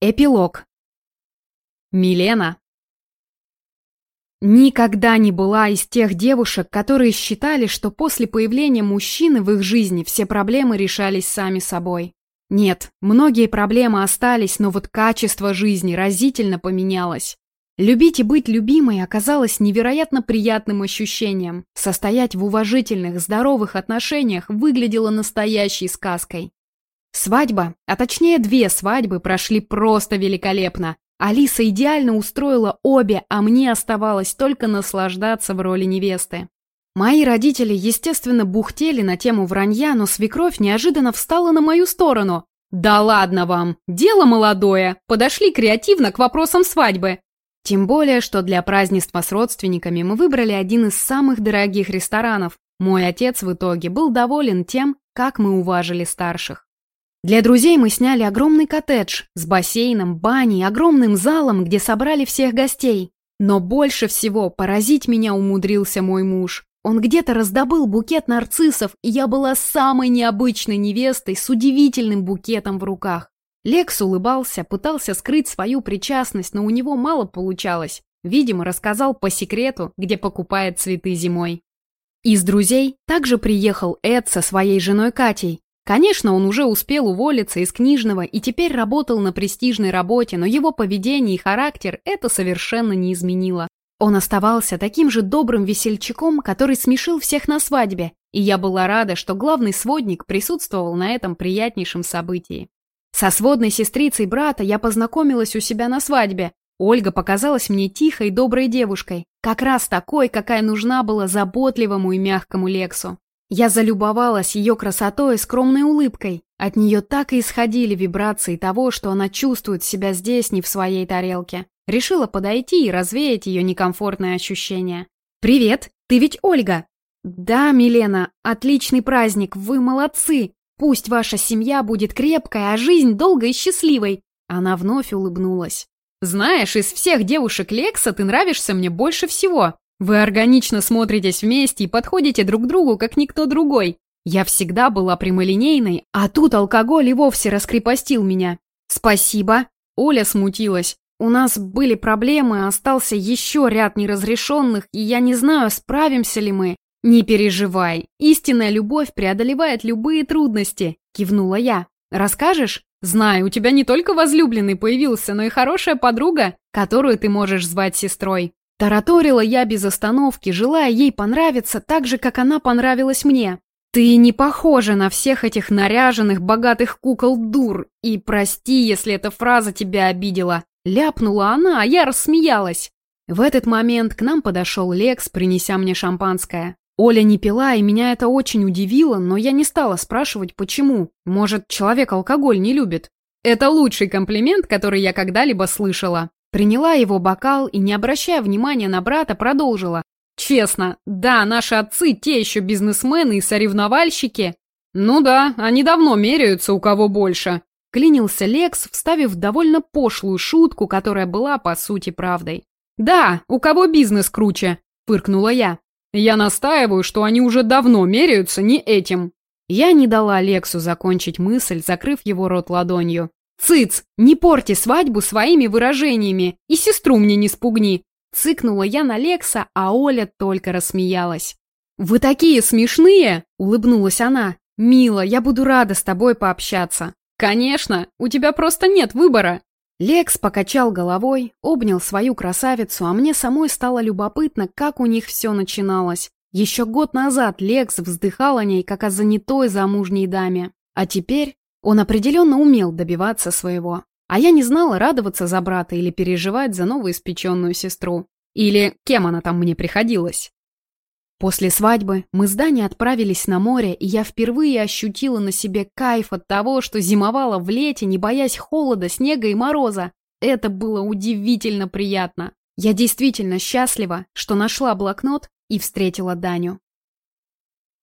Эпилог. Милена. Никогда не была из тех девушек, которые считали, что после появления мужчины в их жизни все проблемы решались сами собой. Нет, многие проблемы остались, но вот качество жизни разительно поменялось. Любить и быть любимой оказалось невероятно приятным ощущением. Состоять в уважительных, здоровых отношениях выглядело настоящей сказкой. Свадьба, а точнее две свадьбы, прошли просто великолепно. Алиса идеально устроила обе, а мне оставалось только наслаждаться в роли невесты. Мои родители, естественно, бухтели на тему вранья, но свекровь неожиданно встала на мою сторону. «Да ладно вам! Дело молодое! Подошли креативно к вопросам свадьбы!» Тем более, что для празднества с родственниками мы выбрали один из самых дорогих ресторанов. Мой отец в итоге был доволен тем, как мы уважили старших. Для друзей мы сняли огромный коттедж с бассейном, баней, огромным залом, где собрали всех гостей. Но больше всего поразить меня умудрился мой муж. Он где-то раздобыл букет нарциссов, и я была самой необычной невестой с удивительным букетом в руках. Лекс улыбался, пытался скрыть свою причастность, но у него мало получалось. Видимо, рассказал по секрету, где покупает цветы зимой. Из друзей также приехал Эд со своей женой Катей. Конечно, он уже успел уволиться из книжного и теперь работал на престижной работе, но его поведение и характер это совершенно не изменило. Он оставался таким же добрым весельчаком, который смешил всех на свадьбе, и я была рада, что главный сводник присутствовал на этом приятнейшем событии. Со сводной сестрицей брата я познакомилась у себя на свадьбе. Ольга показалась мне тихой, доброй девушкой, как раз такой, какая нужна была заботливому и мягкому Лексу. Я залюбовалась ее красотой и скромной улыбкой. От нее так и исходили вибрации того, что она чувствует себя здесь, не в своей тарелке. Решила подойти и развеять ее некомфортное ощущение. «Привет, ты ведь Ольга?» «Да, Милена, отличный праздник, вы молодцы. Пусть ваша семья будет крепкой, а жизнь долгой и счастливой». Она вновь улыбнулась. «Знаешь, из всех девушек Лекса ты нравишься мне больше всего. Вы органично смотритесь вместе и подходите друг другу, как никто другой. Я всегда была прямолинейной, а тут алкоголь и вовсе раскрепостил меня. Спасибо. Оля смутилась. У нас были проблемы, остался еще ряд неразрешенных, и я не знаю, справимся ли мы. Не переживай, истинная любовь преодолевает любые трудности, кивнула я. Расскажешь? Знаю, у тебя не только возлюбленный появился, но и хорошая подруга, которую ты можешь звать сестрой. Тараторила я без остановки, желая ей понравиться так же, как она понравилась мне. «Ты не похожа на всех этих наряженных, богатых кукол-дур, и прости, если эта фраза тебя обидела». Ляпнула она, а я рассмеялась. В этот момент к нам подошел Лекс, принеся мне шампанское. Оля не пила, и меня это очень удивило, но я не стала спрашивать, почему. Может, человек алкоголь не любит. Это лучший комплимент, который я когда-либо слышала. Приняла его бокал и, не обращая внимания на брата, продолжила. «Честно, да, наши отцы те еще бизнесмены и соревновальщики». «Ну да, они давно меряются, у кого больше», — клянился Лекс, вставив довольно пошлую шутку, которая была, по сути, правдой. «Да, у кого бизнес круче», — фыркнула я. «Я настаиваю, что они уже давно меряются не этим». Я не дала Лексу закончить мысль, закрыв его рот ладонью. «Цыц! Не порти свадьбу своими выражениями! И сестру мне не спугни!» Цыкнула я на Лекса, а Оля только рассмеялась. «Вы такие смешные!» — улыбнулась она. «Мила, я буду рада с тобой пообщаться». «Конечно! У тебя просто нет выбора!» Лекс покачал головой, обнял свою красавицу, а мне самой стало любопытно, как у них все начиналось. Еще год назад Лекс вздыхал о ней, как о занятой замужней даме. А теперь он определенно умел добиваться своего. А я не знала, радоваться за брата или переживать за новоиспеченную сестру. Или кем она там мне приходилась. После свадьбы мы с Даней отправились на море, и я впервые ощутила на себе кайф от того, что зимовала в лете, не боясь холода, снега и мороза. Это было удивительно приятно. Я действительно счастлива, что нашла блокнот и встретила Даню.